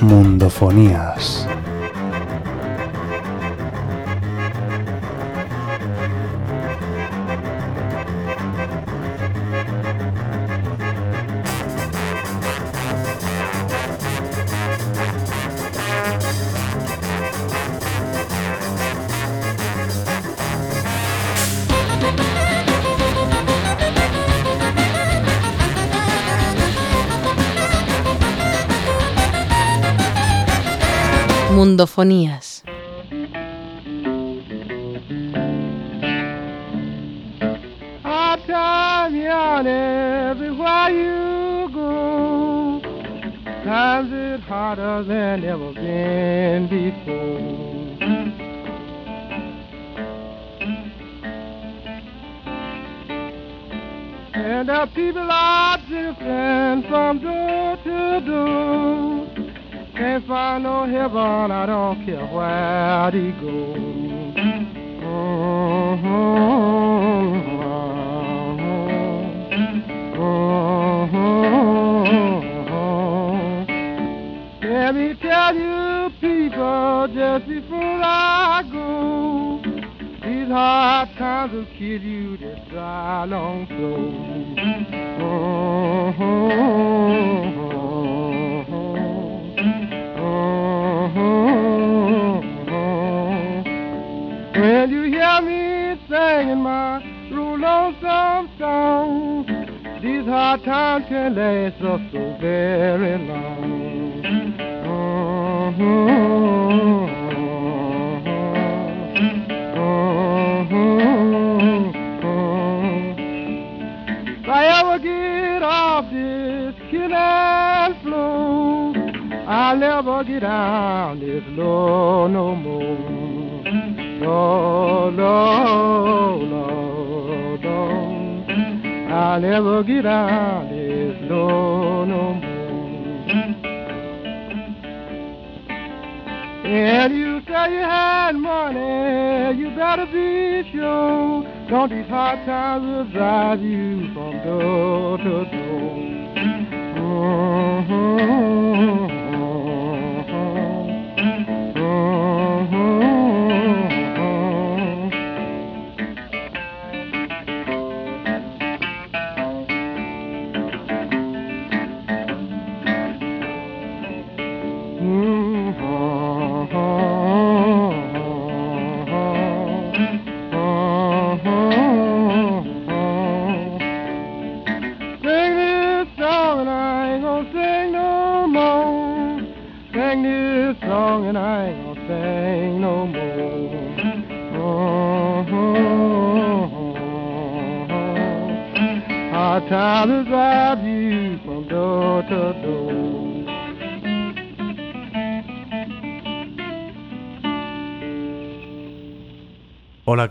Mundofonías. Mundofonías. Time everywhere you go. Times it harder than ever been before. And our people are drifting from door to door. Can't find no heaven, never get down this low no more. And you say you had money, you better be sure. Don't these hard times will drive you from door to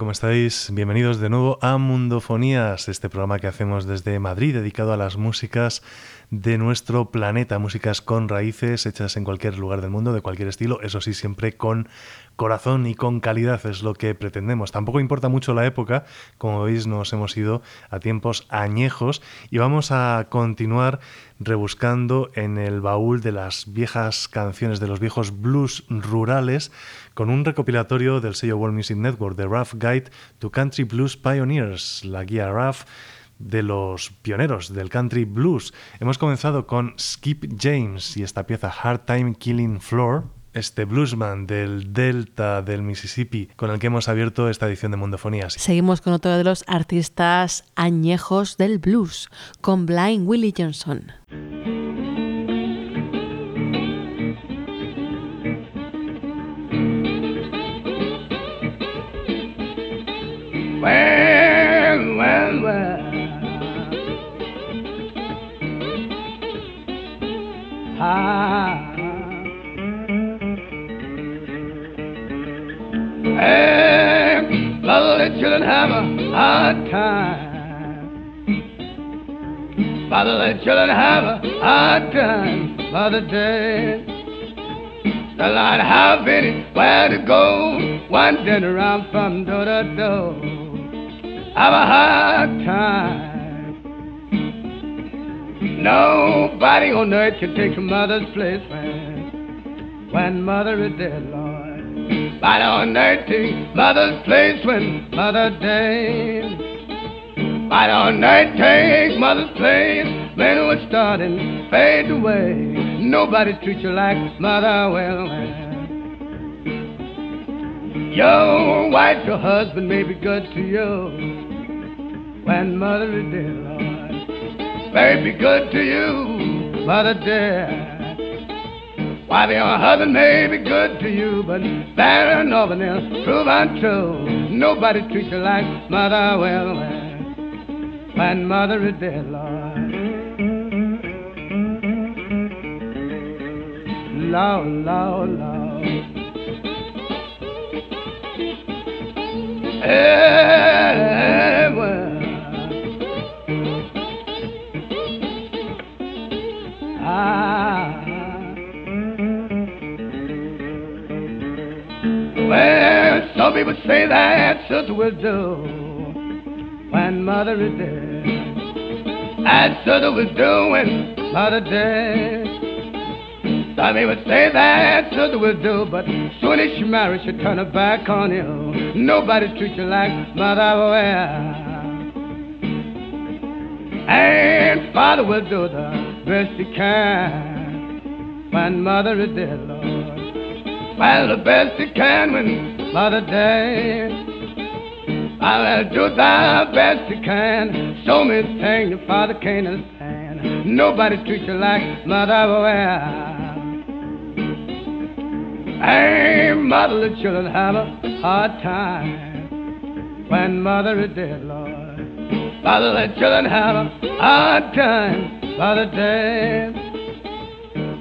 ¿cómo estáis? Bienvenidos de nuevo a Mundofonías, este programa que hacemos desde Madrid dedicado a las músicas de nuestro planeta, músicas con raíces hechas en cualquier lugar del mundo, de cualquier estilo, eso sí, siempre con corazón y con calidad es lo que pretendemos. Tampoco importa mucho la época, como veis nos hemos ido a tiempos añejos y vamos a continuar rebuscando en el baúl de las viejas canciones, de los viejos blues rurales, con un recopilatorio del sello World Music Network, The Rough Guide to Country Blues Pioneers, la guía Rough de los pioneros del country blues. Hemos comenzado con Skip James y esta pieza Hard Time Killing Floor, este bluesman del delta del Mississippi con el que hemos abierto esta edición de Mundofonías. Seguimos con otro de los artistas añejos del blues, con Blind Willie Johnson. Well, well, well. Ah. Hey, lovely children have a hard time. Fatherly children have a hard time for the day. The Lord have anywhere to go, wandering around from door to door. Have a hard time. Nobody on earth can take your mother's place, man. when mother is dead, Lord. Right on 19, mother's place when mother died. Right on 19, mother's place, men who are starting fade away. Nobody treats you like mother well. Your wife, your husband may be good to you when mother is dead, Lord. Be good to you, mother dead. Why, your husband may be good to you, but there and nothing else prove untrue. Nobody treats you like mother well, when mother is dead, Lord. Lord, Lord, Lord. Hey, well. Some people say that sister will do when mother is dead. That sister will do when mother dead. Some people say that sister will do, but soon as she marries, she'll turn her back on you. Nobody treats you like mother will. And father will do the best he can when mother is dead, Lord. Well, the best he can when mother dead. I'll do the best he can. So many things your father can't understand. Nobody treats you like mother will. Hey, mother, the children have a hard time when mother is dead, Lord. Mother, the children have a hard time, mother dead.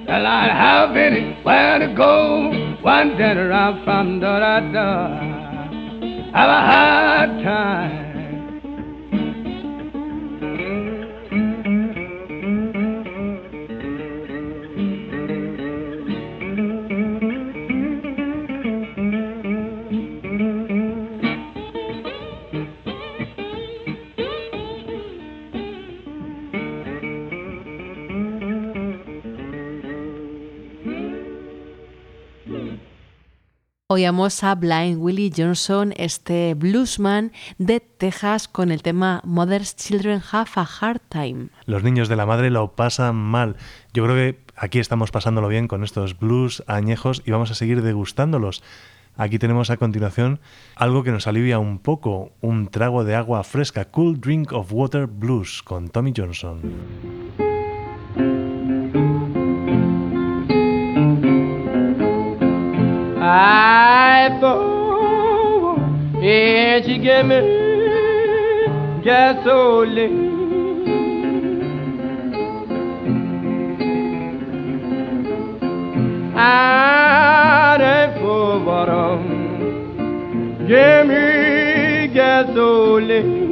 They'll not have anywhere to go, wandering around from door to door. Have a hard time. Oíamos a Blind Willie Johnson, este bluesman de Texas, con el tema Mother's Children Have a Hard Time. Los niños de la madre lo pasan mal. Yo creo que aquí estamos pasándolo bien con estos blues añejos y vamos a seguir degustándolos. Aquí tenemos a continuación algo que nos alivia un poco, un trago de agua fresca, Cool Drink of Water Blues con Tommy Johnson. I thought and she gave me gasoline. I didn't for bottom, give me gasoline.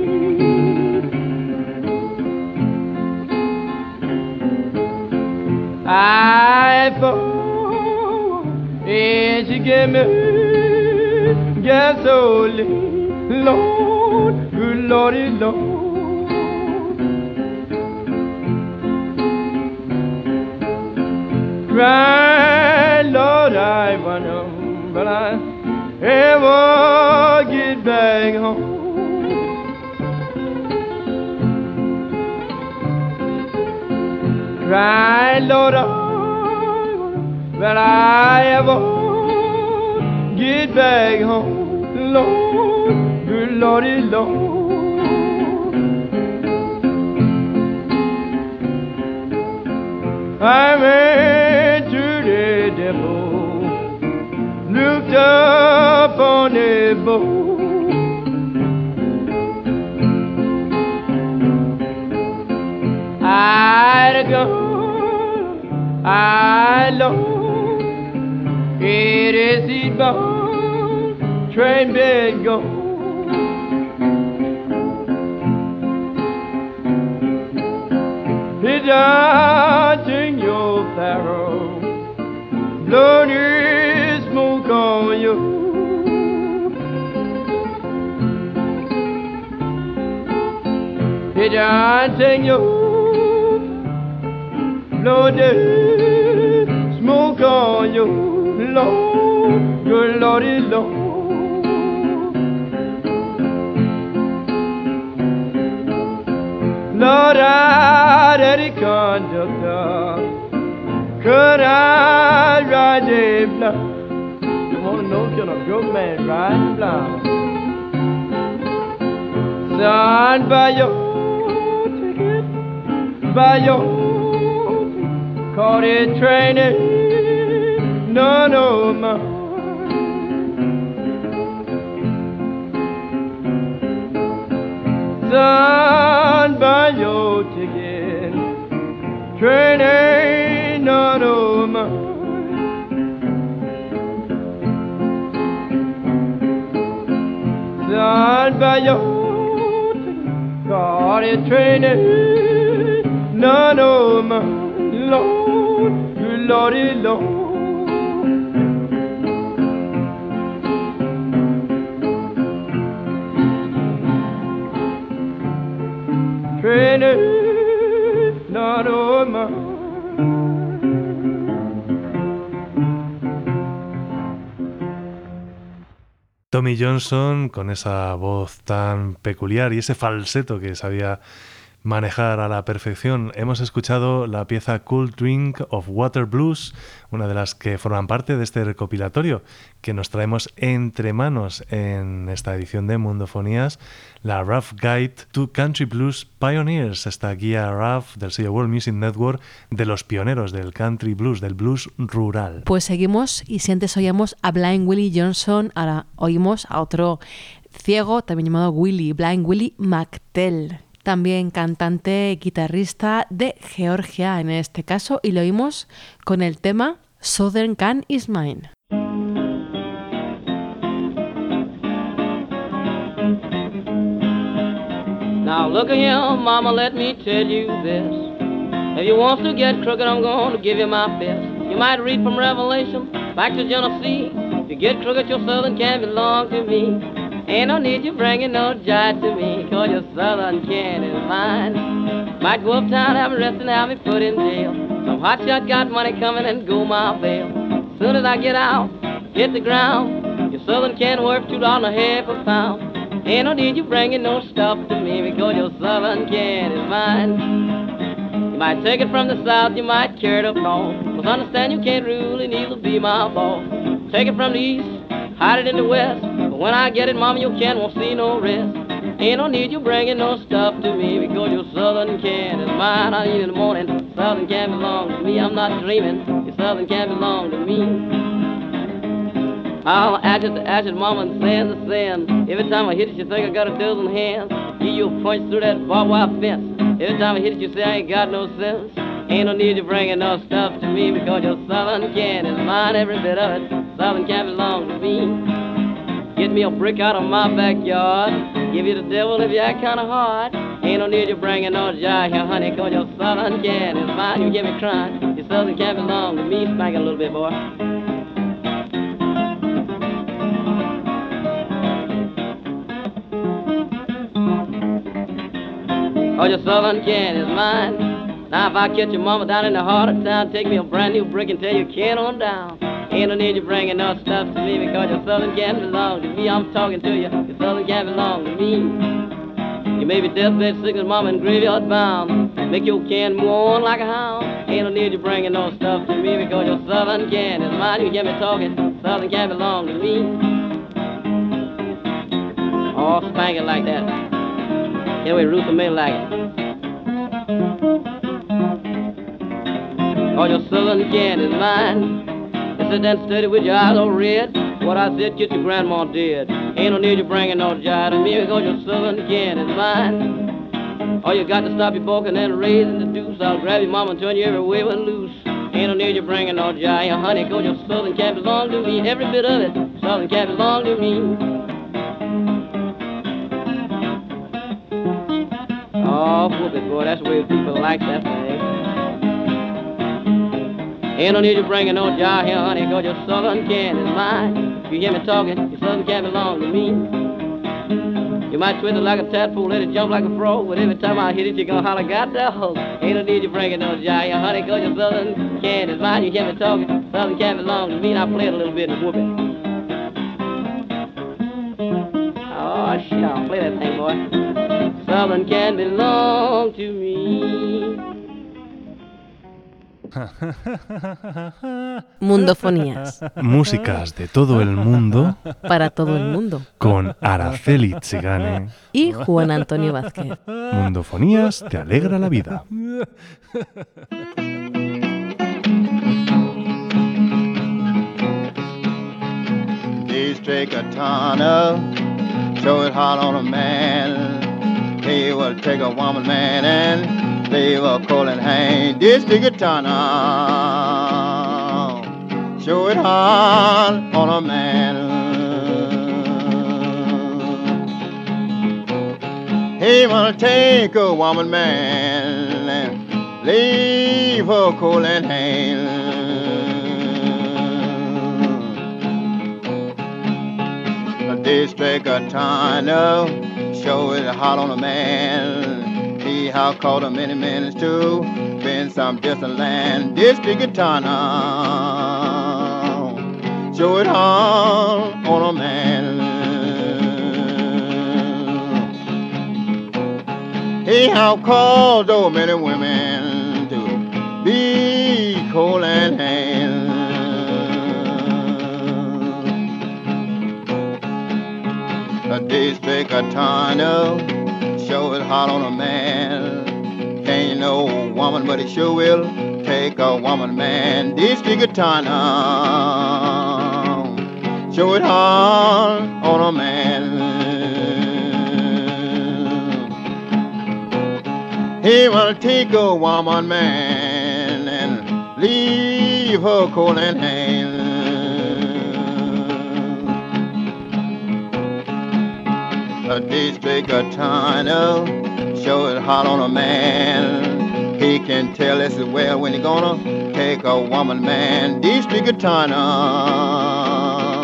I thought and she gave me gasoline, Lord, good Lordy, Lord. Cry, Lord, I wonder, but I ever get back home. Cry, Lord, I that I ever get back home, Lord, good Lordy, Lord. I went to the depot, looked up on the boat. I'd go, I Lord, it is the boat, train bed go. It's dancing your barrel, blowing smoke on you. Dancing your blow the smoke on you. Lord, good Lordy, Lord. Lord, I daddy conductor, could I ride a blind? You wanna know can a broke man ride blind? Son, by your ticket, by your caught it training, no, no, my. Son, by your ticket, train ain't none of mine. Son, by your ticket, got it train ain't none of mine. Lord, Lordy, Lord. Tommy Johnson con esa voz tan peculiar y ese falseto que sabía manejar a la perfección. Hemos escuchado la pieza Cool Drink of Water Blues, una de las que forman parte de este recopilatorio que nos traemos entre manos en esta edición de Mundofonías, la Rough Guide to Country Blues Pioneers, esta guía rough del sello World Music Network de los pioneros del country blues, del blues rural. Pues seguimos y si antes oíamos a Blind Willie Johnson, ahora oímos a otro ciego, también llamado Willie, Blind Willie McTell también cantante y guitarrista de Georgia en este caso, y lo oímos con el tema Southern Can Is Mine. Now look at here, mama, let me tell you this. If you want to get crooked, I'm going to give you my fist. You might read from Revelation back to Genesis. If you get crooked, your southern can belong to me. Ain't no need you bringing no jive to me, cause your southern can is mine. Might go uptown, have a rest, and have me put in jail. Some hotshot got money coming and go my bail. Soon as I get out, hit the ground, your southern can worth two dollars a half a pound. Ain't no need you bringing no stuff to me, because your southern can is mine. You might take it from the south, you might carry it up north. But understand you can't rule and neither be my boss. Take it from the east, hide it in the west. But when I get it, mama, your can won't see no rest. Ain't no need you bringing no stuff to me because your southern can is mine. I eat in the morning. Southern can belong to me. I'm not dreaming. Your southern can belong to me. I'll add it to add it, mama, and sand to sand. Every time I hit it, you think I got a dozen hands. Give you a punch through that barbed wire fence. Every time I hit it, you say I ain't got no sense. Ain't no need you bringing no stuff to me because your southern can is mine, every bit of it. Southern can belong to me. Get me a brick out of my backyard. Give you the devil if you act kind of hard. Ain't no need you bringing no jive here, honey, cause your southern can is mine. You get me crying. Your southern can belong to me. Spank a little bit, boy. Oh, your southern can is mine. Now, if I catch your mama down in the heart of town, take me a brand new brick and tell you can on down. Ain't no need you bringing no stuff to me because your southern can belong to me. I'm talking to you. Your southern can belong to me. You may be deathbed sick as mama and graveyard bound. Make your can mourn like a hound. Ain't no need you bringing no stuff to me because your southern can is mine. You get me talking. Southern can belong to me. Oh, spank it like that. Yeah, we root the middle like it. Oh, your southern can is mine. Sit there steady with your eyes all red. What I said, get your grandma dead. Ain't no need you bringing no jive to me because your southern can is mine. All you got to stop your balking and raising the deuce. I'll grab your mama and turn you every way but loose. Ain't no need you bringing no jive, yeah, honey, cause your southern can belong to me. Every bit of it, southern can belong to me. Oh, whoop it, boy, that's the way people like that thing. Ain't no need to bringing no jar here, honey, cause your southern can is mine. You hear me talking, your southern can belong to me. You might twist it like a tadpole, let it jump like a frog, but every time I hit it, you're gonna holler, God dog. Ain't no need you bringing no jive. here, honey, cause your southern can't is mine. You hear me talking. Southern can't belong to me, and I play it a little bit and whoop it. Oh, shit, I'll play that thing, boy. Southern can belong to me. Mundofonías. Músicas de todo el mundo Para todo el mundo. con Araceli Chigane. Y Juan Antonio Vázquez. Mundofonías te alegra la vida. District Attorney, show it hard on a man. He will take a woman, man, and leave a cold in hand. District Attorney, show it hard on a man. He wanna take a woman, man, and leave her cold in hand. District attorney, show it hot on a man. Have called a many minutes to been some distant land. District attorney, show it hot on a man. He have called so many women to be cold and hand. A district attorney, show it hot on a man. Can't know woman, but he sure will take a woman, man. District attorney, show it hot on a man. He will take a woman, man, and leave her cold in hand. A district attorney, oh, show it hot on a man. He can tell as well when he gonna take a woman, man. District attorney, uh,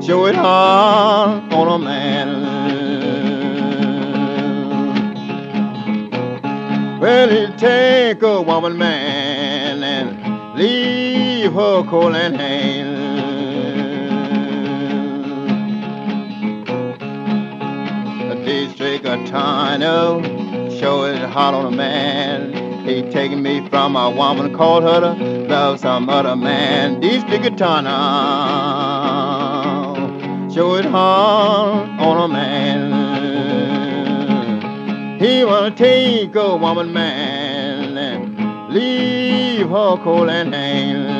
show it hot on a man. Well, he'll take a woman, man, and leave her cold in hand. Attorney, show it hot on a man. He taking me from a woman, called her to love some other man. District attorney, show it hot on a man. He wanna take a woman, man, and leave her cold and hand.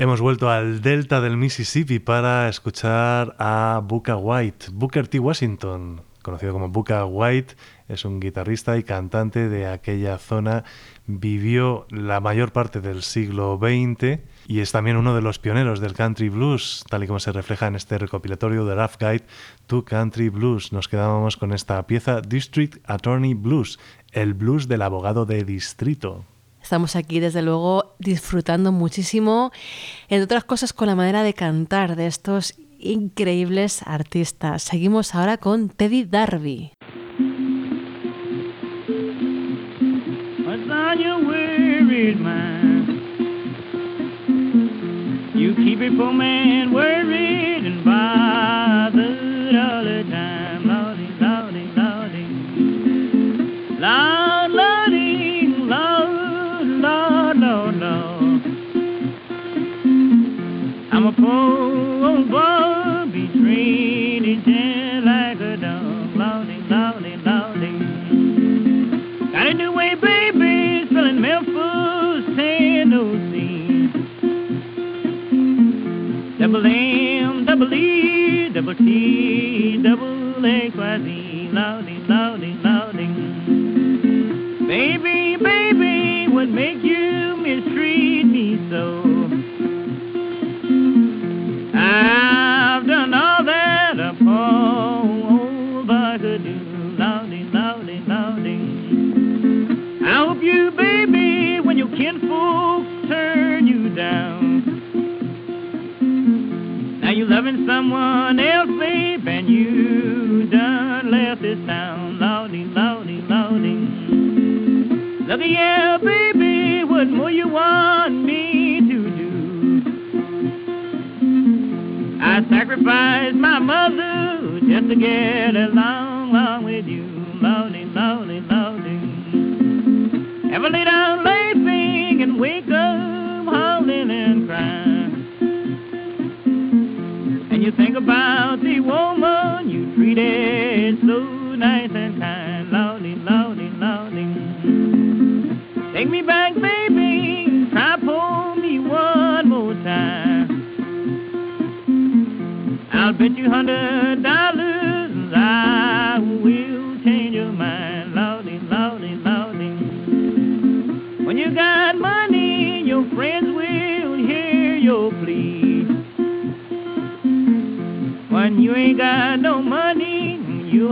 Hemos vuelto al delta del Mississippi para escuchar a Booker White. Booker T. Washington, conocido como Booker White, es un guitarrista y cantante de aquella zona. Vivió la mayor parte del siglo XX y es también uno de los pioneros del country blues, tal y como se refleja en este recopilatorio de Rough Guide to Country Blues. Nos quedábamos con esta pieza District Attorney Blues, el blues del abogado de distrito. Estamos aquí, desde luego, disfrutando muchísimo, entre otras cosas, con la manera de cantar de estos increíbles artistas. Seguimos ahora con Teddy Darby. I'm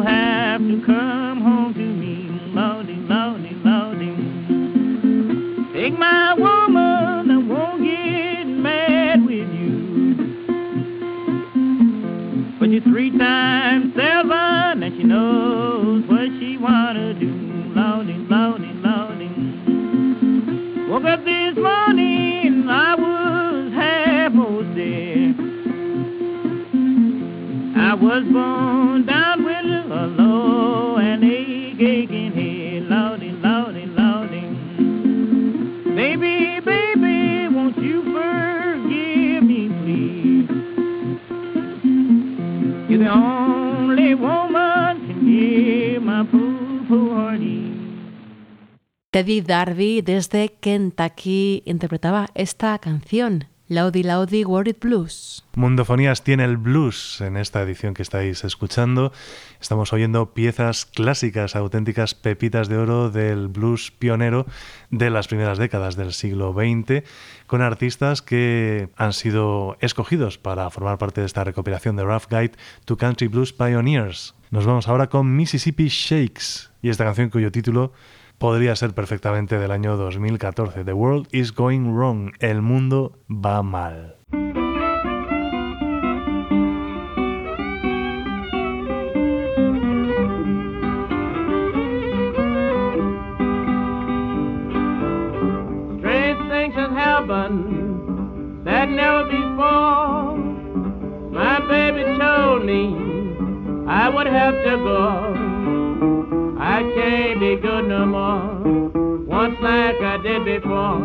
have to come Teddy Darby desde Kentucky interpretaba esta canción, Laudi Laudi Worried Blues. Mundofonías tiene el blues en esta edición que estáis escuchando. Estamos oyendo piezas clásicas, auténticas pepitas de oro del blues pionero de las primeras décadas del siglo XX, con artistas que han sido escogidos para formar parte de esta recopilación de Rough Guide to Country Blues Pioneers. Nos vamos ahora con Mississippi Shakes y esta canción cuyo título podría ser perfectamente del año 2014. The World is Going Wrong. El mundo va mal. That never before. My baby told me I would have to go. I can't be good no more. Once like I did before.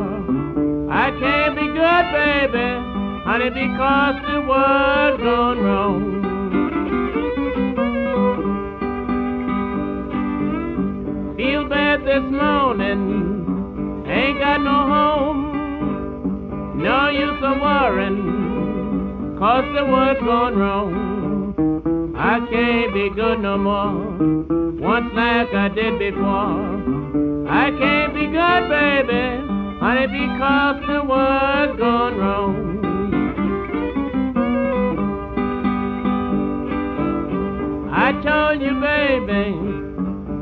I can't be good, baby, honey, because the world's gone wrong. Feel bad this morning, ain't got no home. No use of worrying, cause the world's gone wrong. I can't be good no more, once like I did before. I can't be good, baby, honey, because the world's gone wrong. I told you, baby,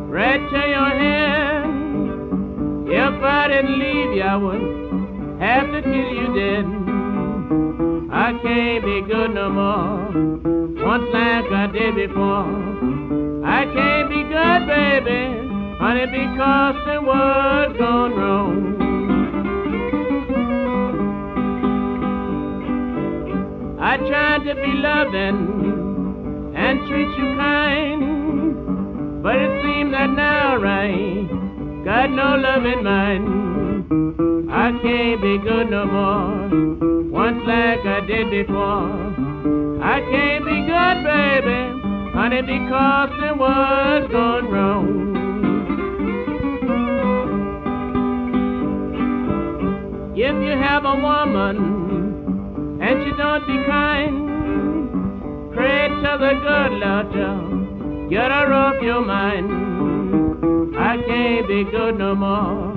right to your hand. If I didn't leave you, I would have to kill you dead. I can't be good no more, once like I did before. I can't be good, baby, honey, because the world's gone wrong. I tried to be loving and treat you kind, but it seems that now I got no love in mine. I can't be good no more, once like I did before. I can't be good, baby, honey, because the world's gone wrong. If you have a woman and she don't be kind, pray to the good Lord, get her off your mind. I can't be good no more,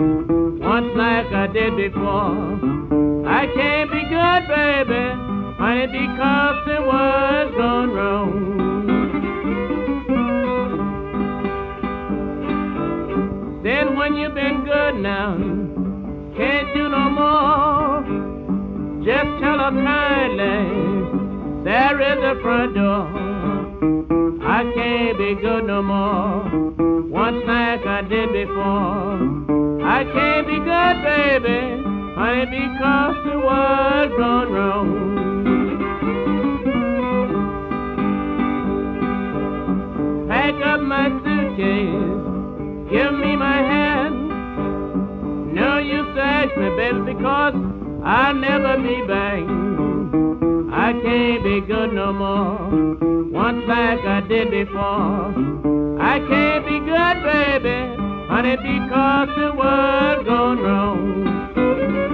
once like I did before. I can't be good, baby, honey, because the world's gone wrong. Then when you've been good now, can't do no more. Just tell her kindly there is a front door. I can't be good no more. Once like I did before. I can't be good, baby, honey, because the world's gone wrong. Pack up my suitcase, give me my hand. No to ask me, baby, because I'll never be back. I can't be good no more. Once like I did before. I can't be good, baby, honey, because the world's gone wrong.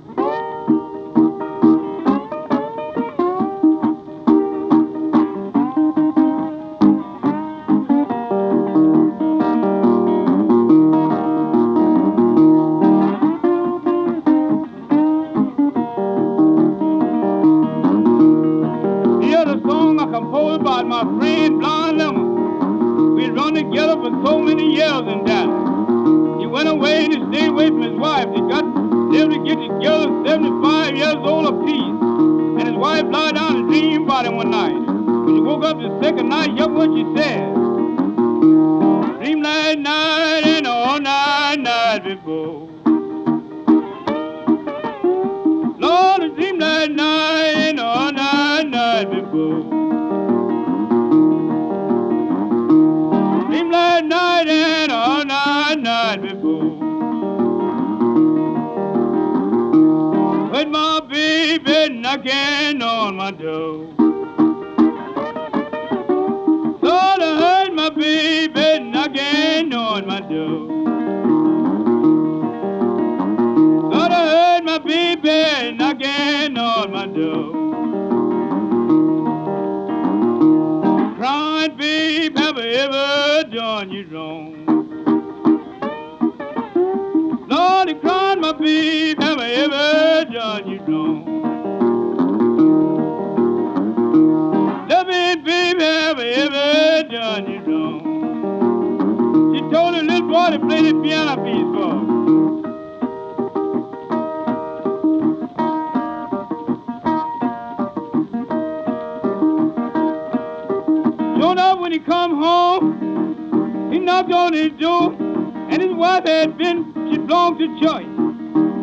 When he come home, he knocked on his door, and his wife had been, she belonged to church.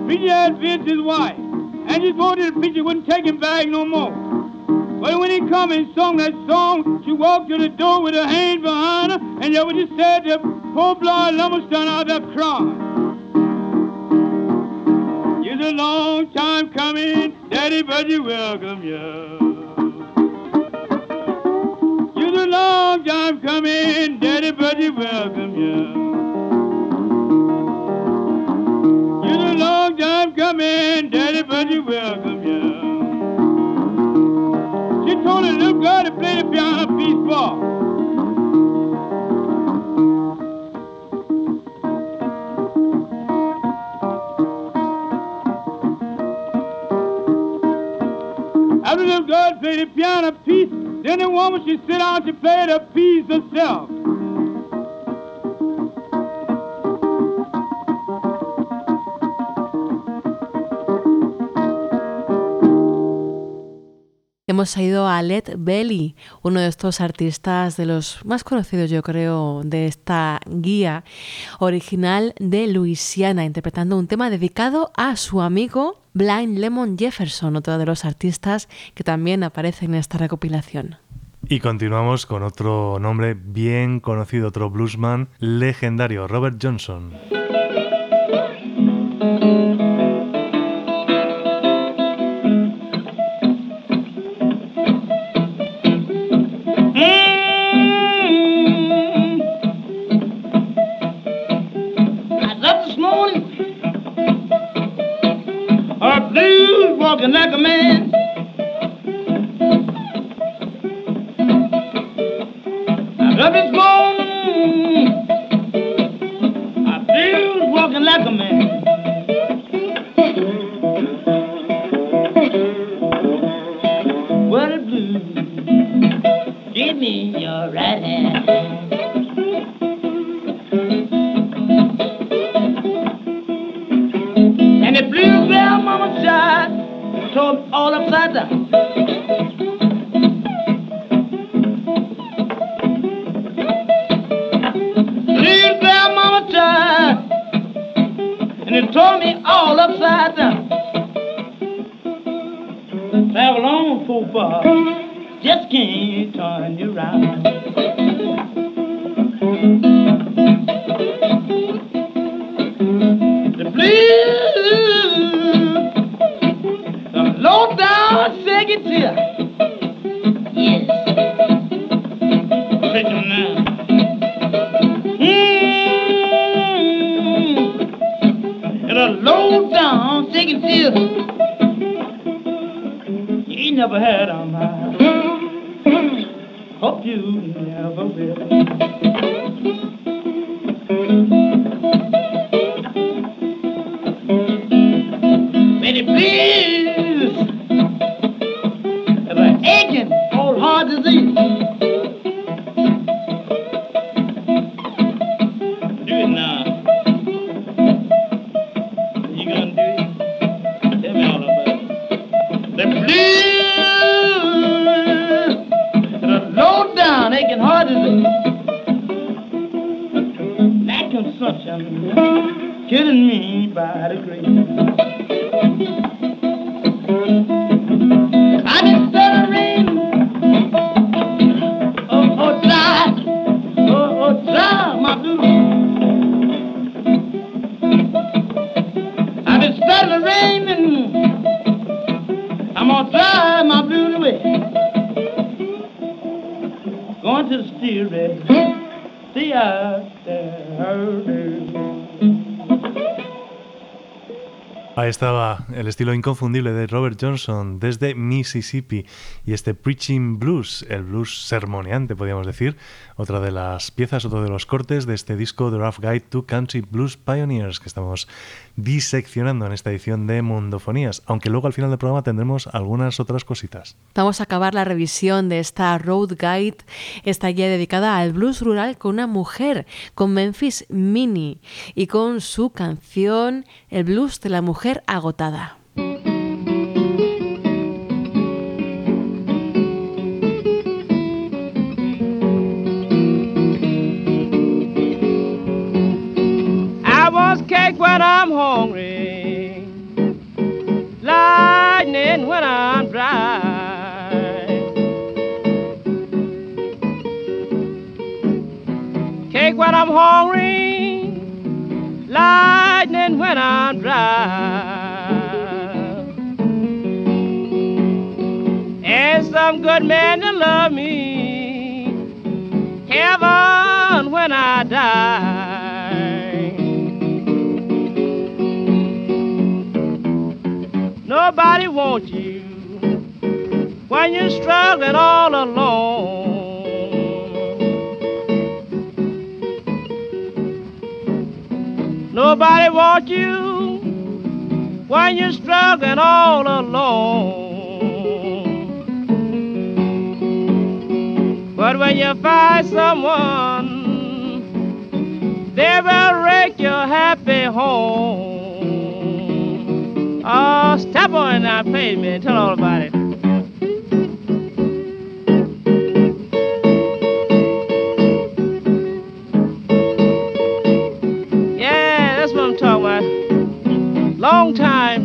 Preacher had visited his wife, and she wanted the preacher wouldn't take him back no more. But when he come and sung that song, she walked to the door with her hands behind her, and yeah, what she said, the poor blind lumber stand out there crying. It's a long time coming, Daddy, but you welcome you. Time coming, Daddy, but you welcome you. It's a long time coming, Daddy, you welcome you. She told her little girl to play the piano piece for. After the girl played the piano the woman she sit down to play the piece herself. Hemos ido a Led Belly, uno de estos artistas de los más conocidos, yo creo, de esta guía original de Luisiana, interpretando un tema dedicado a su amigo Blind Lemon Jefferson, otro de los artistas que también aparece en esta recopilación. Y continuamos con otro nombre bien conocido, otro bluesman legendario, Robert Johnson. El estilo inconfundible de Robert Johnson desde Mississippi y este Preaching Blues, el blues sermoneante, podríamos decir, otra de las piezas, otro de los cortes de este disco The Rough Guide to Country Blues Pioneers que estamos diseccionando en esta edición de Mundofonías, aunque luego al final del programa tendremos algunas otras cositas. Vamos a acabar la revisión de esta Road Guide, esta guía dedicada al blues rural con una mujer, con Memphis Mini y con su canción El blues de la mujer agotada. I want cake when I'm hungry, lightning when I'm dry. Cake when I'm hungry, lightning when I'm dry. Some good man to love me, heaven when I die. Nobody wants you when you're struggling all alone. Nobody wants you when you're struggling all alone. But when you find someone, they will rake your happy home. Oh, step on that pavement. Tell all about it. Yeah, that's what I'm talking about. Long time.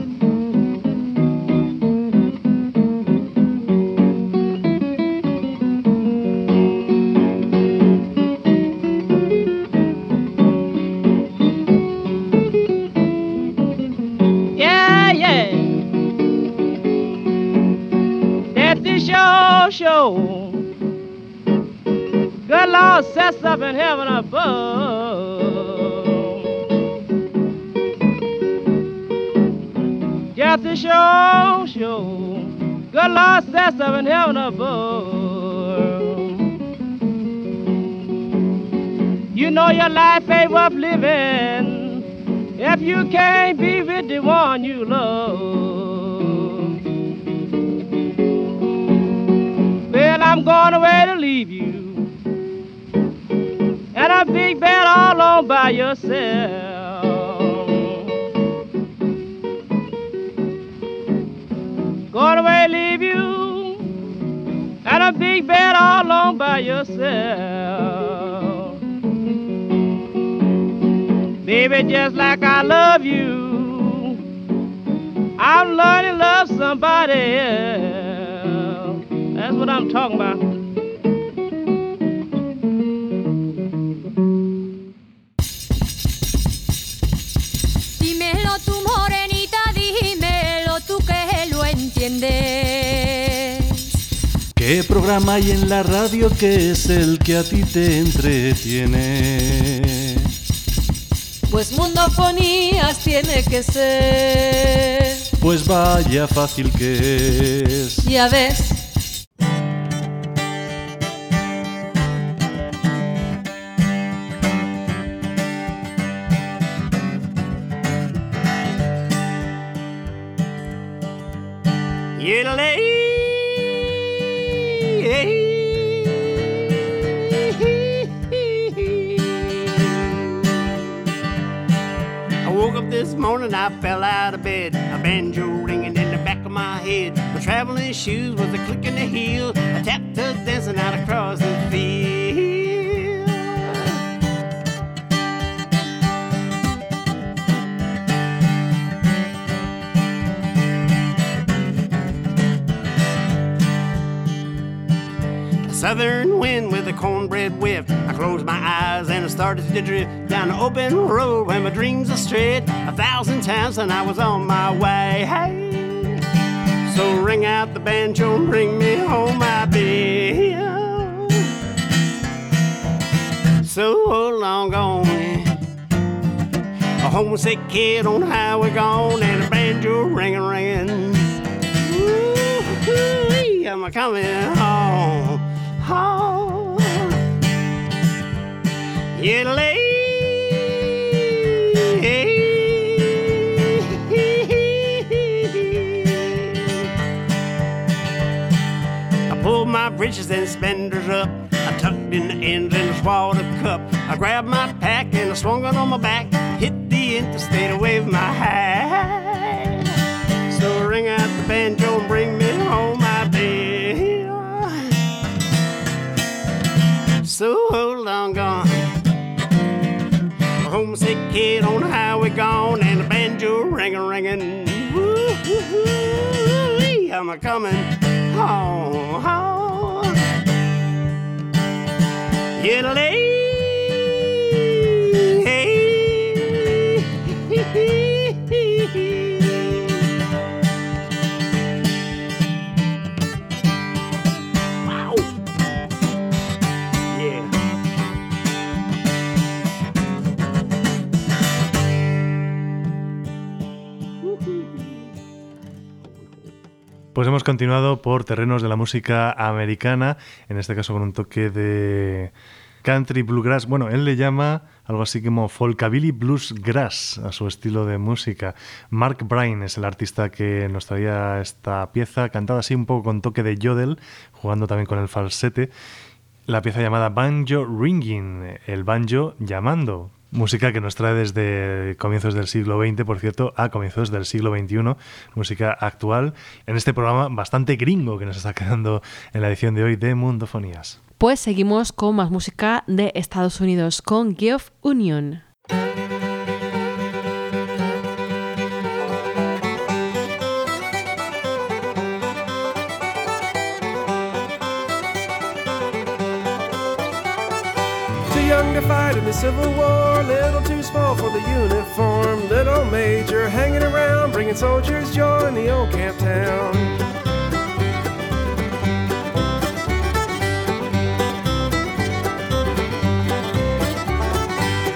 Got to show, show. Good Lord says up in heaven above. You know your life ain't worth living if you can't be with the one you love. Well, I'm going away to leave you. And a big bed all on by yourself. Going away, leave you. And a big bed all on by yourself. Baby, just like I love you, I'm learning to love somebody else. That's what I'm talking about. ¿Qué programa hay en la radio que es el que a ti te entretiene? Pues mundofonías tiene que ser. Pues vaya fácil que es. Ya ves. Fell out of bed. A banjo ringing in the back of my head. My traveling shoes was a click in the heel. I tapped to dancing out across the field. Southern wind with a cornbread whiff. I closed my eyes and I started to drift down the open road where my dreams are straight. A thousand times and I was on my way. Hey. So ring out the banjo and bring me home, my baby. So long gone. A homesick kid on highway gone and a banjo ringing, ringing. I'm coming home, home. Yeah, I pulled my breeches and spenders up. I tucked in the ends and swallowed a cup. I grabbed my pack and I swung it on my back. Hit the interstate and waved my hat. So ring out the banjo and bring me home, So long gone. A homesick kid on the highway gone and the banjo ringing, ringing. Woo-hoo-hoo-wee, I'm a coming home, home. Yeah, Wow. Pues hemos continuado por terrenos de la música americana, en este caso con un toque de country bluegrass. Bueno, él le llama algo así como folkabilly bluesgrass a su estilo de música. Mark Bryan es el artista que nos traía esta pieza, cantada así un poco con toque de yodel, jugando también con el falsete. La pieza llamada Banjo Ringing, el banjo llamando, Música que nos trae desde comienzos del siglo XX, por cierto, a comienzos del siglo XXI. Música actual en este programa bastante gringo que nos está quedando en la edición de hoy de Mundofonías. Pues seguimos con más música de Estados Unidos con Geoff Union. Fight in the Civil War, little too small for the uniform. Little major hanging around, bringing soldiers joy in the old camp town.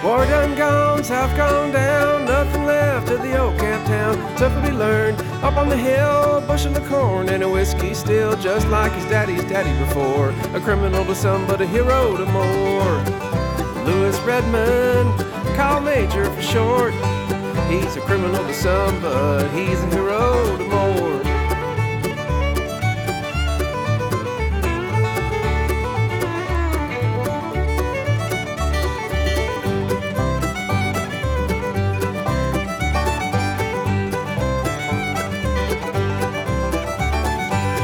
War done gone, south gone down, nothing left of the old camp town. Tough to be learned up on the hill, bushel of corn and a whiskey still, just like his daddy's daddy before. A criminal to some, but a hero to more. Lewis Redmond, Kyle Major for short. He's a criminal to some, but he's a hero to more.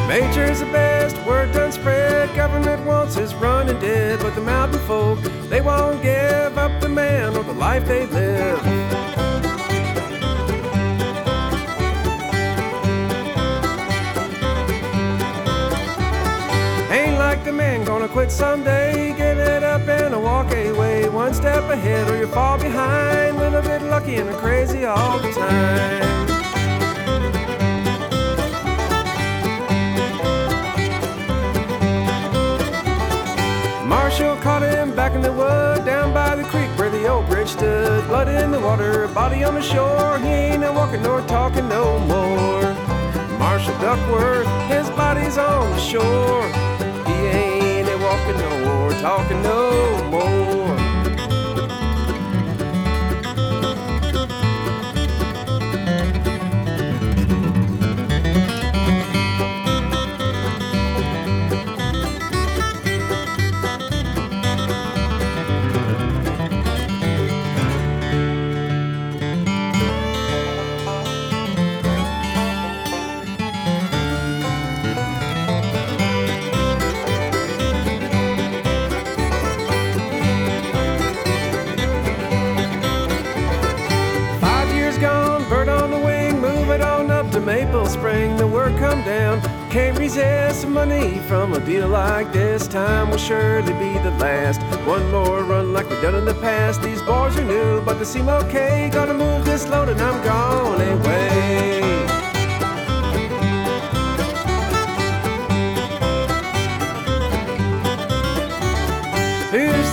Major's the best, word done spread. Government wants us running dead, but the mountain folk, they won't give up the man or the life they live. Ain't like the man gonna quit someday. Give it up and walk away. One step ahead or you fall behind. Little bit lucky and crazy all the time. Back in the wood down by the creek where the old bridge stood. Blood in the water, a body on the shore. He ain't no walking nor talking no more. Marshall Duckworth, his body's on the shore. He ain't a walking no more, talking no more. Maple Spring. The word come down, can't resist money from a deal like this. Time will surely be the last. One more run like we've done in the past. These boys are new, but they seem okay. Gotta move this load and I'm gone away.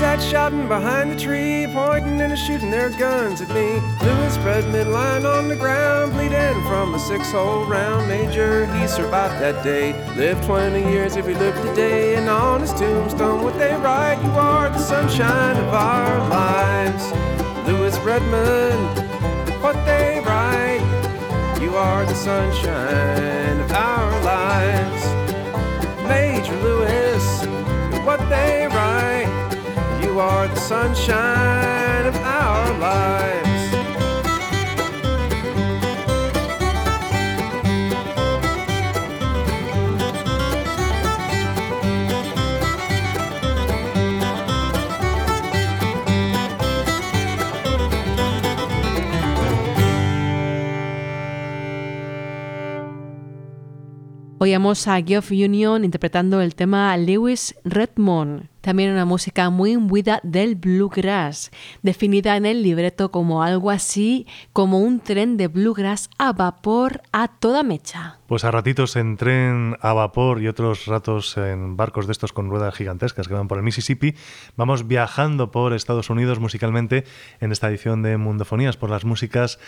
That shouting behind the tree, pointing and shooting their guns at me? Lewis Redmond lying on the ground, bleeding from a six-hole round. Major, he survived that day. Lived 20 years if he lived today. And on his tombstone, what they write, you are the sunshine of our lives. Lewis Redmond, what they write, you are the sunshine of our lives. Major Lewis, what they write. Are the sunshine of our lives. A Geoff Union interpretando el tema Lewis Redmond, también una música muy imbuida del bluegrass, definida en el libreto como algo así como un tren de bluegrass a vapor a toda mecha. Pues a ratitos en tren a vapor y otros ratos en barcos de estos con ruedas gigantescas que van por el Mississippi, vamos viajando por Estados Unidos musicalmente en esta edición de Mundofonías, por las músicas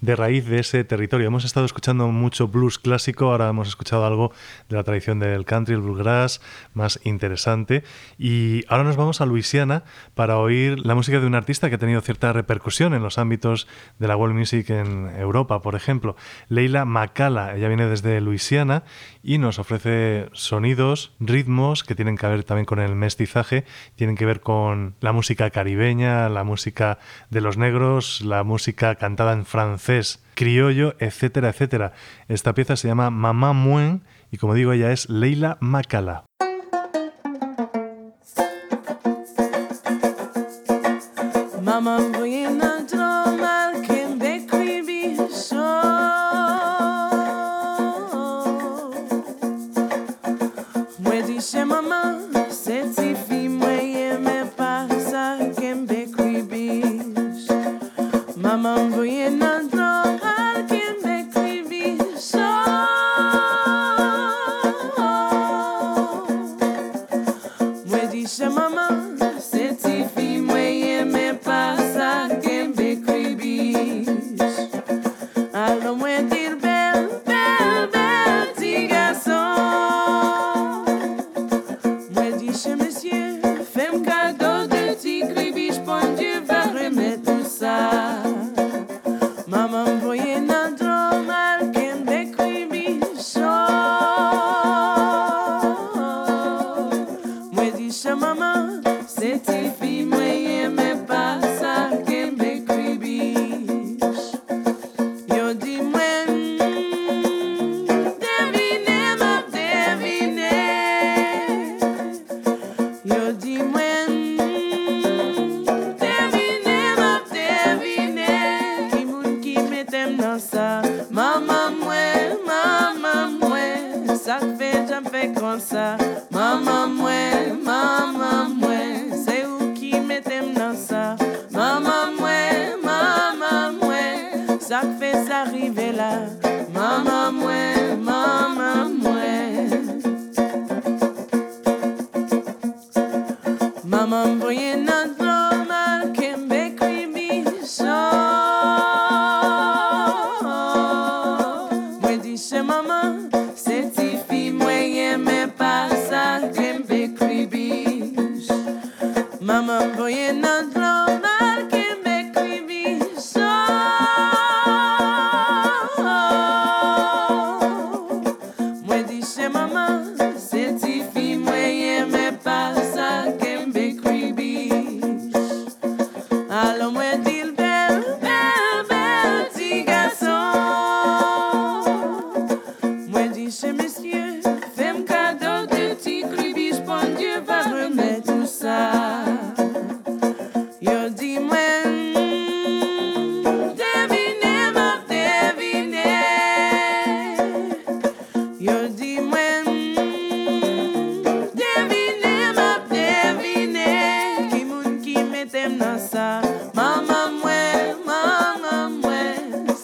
de raíz de ese territorio. Hemos estado escuchando mucho blues clásico, ahora hemos escuchado algo de la tradición del country, el bluegrass, más interesante. Y ahora nos vamos a Luisiana para oír la música de un artista que ha tenido cierta repercusión en los ámbitos de la world music en Europa, por ejemplo. Leila Macala, ella viene desde Luisiana y nos ofrece sonidos, ritmos que tienen que ver también con el mestizaje, tienen que ver con la música caribeña, la música de los negros, la música cantada en francés, criollo, etcétera, etcétera. Esta pieza se llama Mamá Muen y como digo ella es Leila Macala. Maman voyait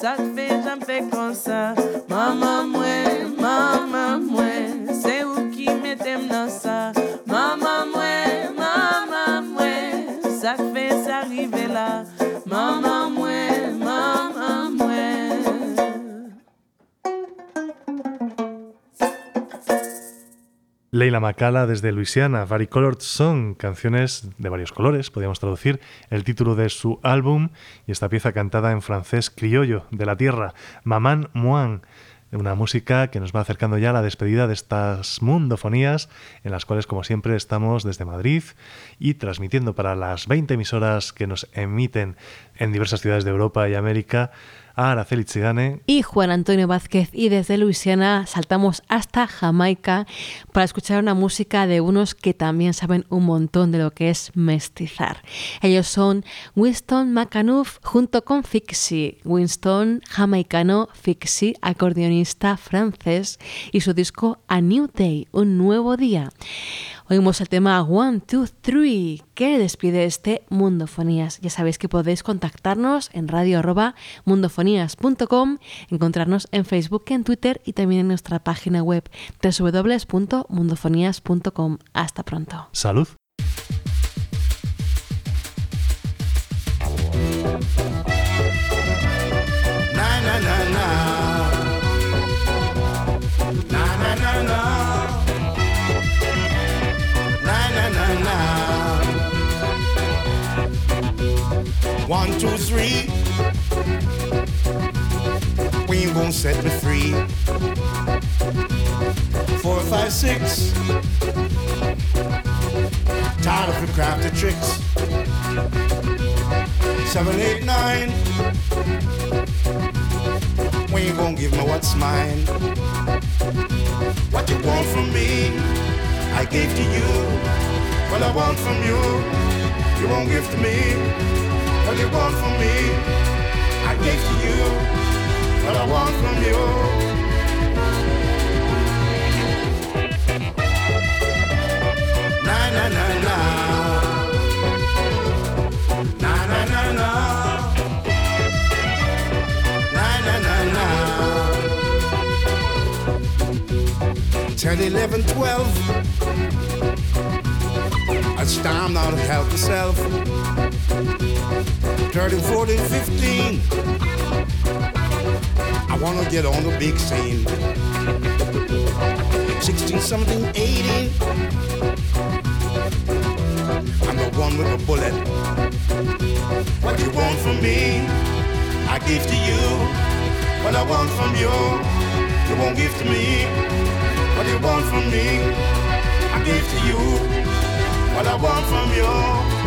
Sak fe jan fe konsa Maman mwen Leila Macala desde Luisiana, Varicolored Song, canciones de varios colores, podríamos traducir el título de su álbum y esta pieza cantada en francés criollo de la tierra, Maman Moin, una música que nos va acercando ya a la despedida de estas mundofonías en las cuales como siempre estamos desde Madrid y transmitiendo para las 20 emisoras que nos emiten en diversas ciudades de Europa y América a Araceli Chigane y Juan Antonio Vázquez y desde Luisiana saltamos hasta Jamaica para escuchar una música de unos que también saben un montón de lo que es mestizar. Ellos son Winston McAnuff junto con Fixie. Winston, jamaicano, Fixie, acordeonista francés y su disco A New Day, un nuevo día. Oímos el tema One, Two, Three, que despide este Mundofonías. Ya sabéis que podéis contactarnos en radio arroba mundofonías.com, encontrarnos en Facebook, en Twitter y también en nuestra página web www.mundofonías.com. Hasta pronto. Salud. We ain't gonna set me free. Four, five, six. Tired of your crafty tricks. Seven, eight, nine. Ain't gonna give me what's mine. What you want from me, I gave to you. What I want from you, you won't give to me. What you want from me, I gave to you. What I want from you. Na na na na. Na na na na. Na na na na. 10, 11, 12. It's time now to help yourself. 13, 14, 15. I wanna get on the big scene. 16, 17, 18. I'm the one with the bullet. What you want from me, I give to you. What I want from you, you won't give to me. What you want from me, I give to you. What I want from. You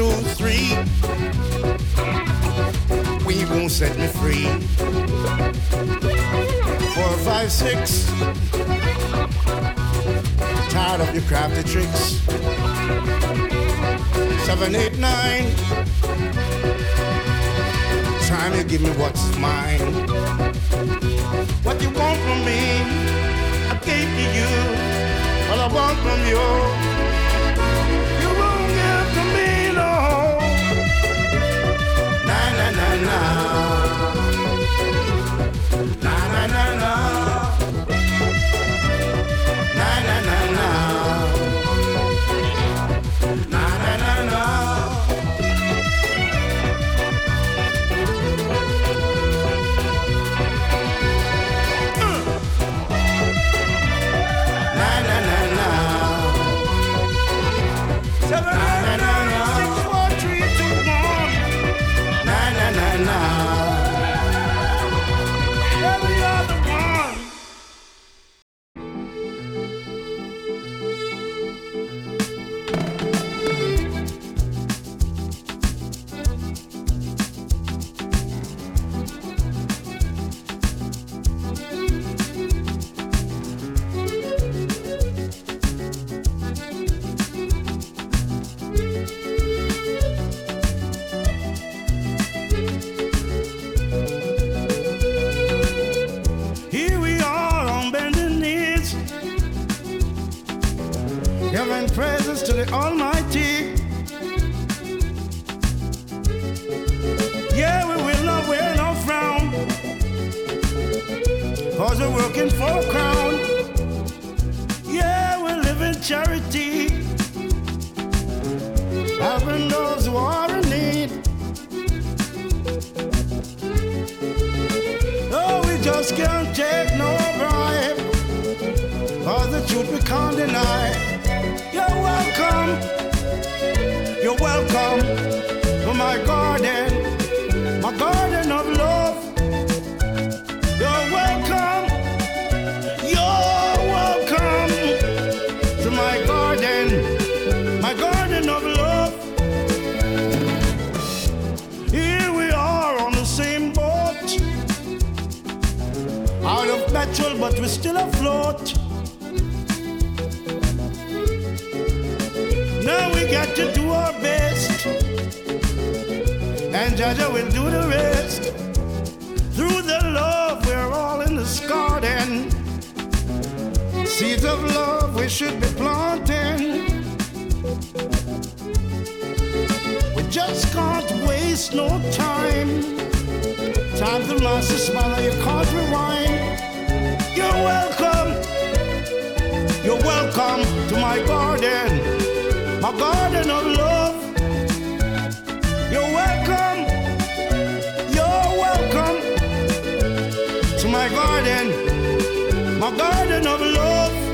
two, three. We won't set me free. Four, five, six. Tired of your crafty tricks. Seven, eight, nine. Time you give me what's mine. What you want from me, I gave to you. What I want from you na praises to the Almighty. Yeah, we will not wear no frown, cause we're working for a crown. Yeah, we live in charity, helping those who are in need. No, we just can't take no bribe. Cause the truth we can't deny. You're welcome. You're welcome to my garden. My garden of love. You're welcome. You're welcome to my garden. My garden of love. Here we are on the same boat out of petrol, but we're still afloat. Jaja will do the rest. Through the love, we're all in this garden. Seeds of love we should be planting. We just can't waste no time. Time to master smile, you can't rewind. You're welcome. You're welcome to my garden, my garden of love. My garden of love.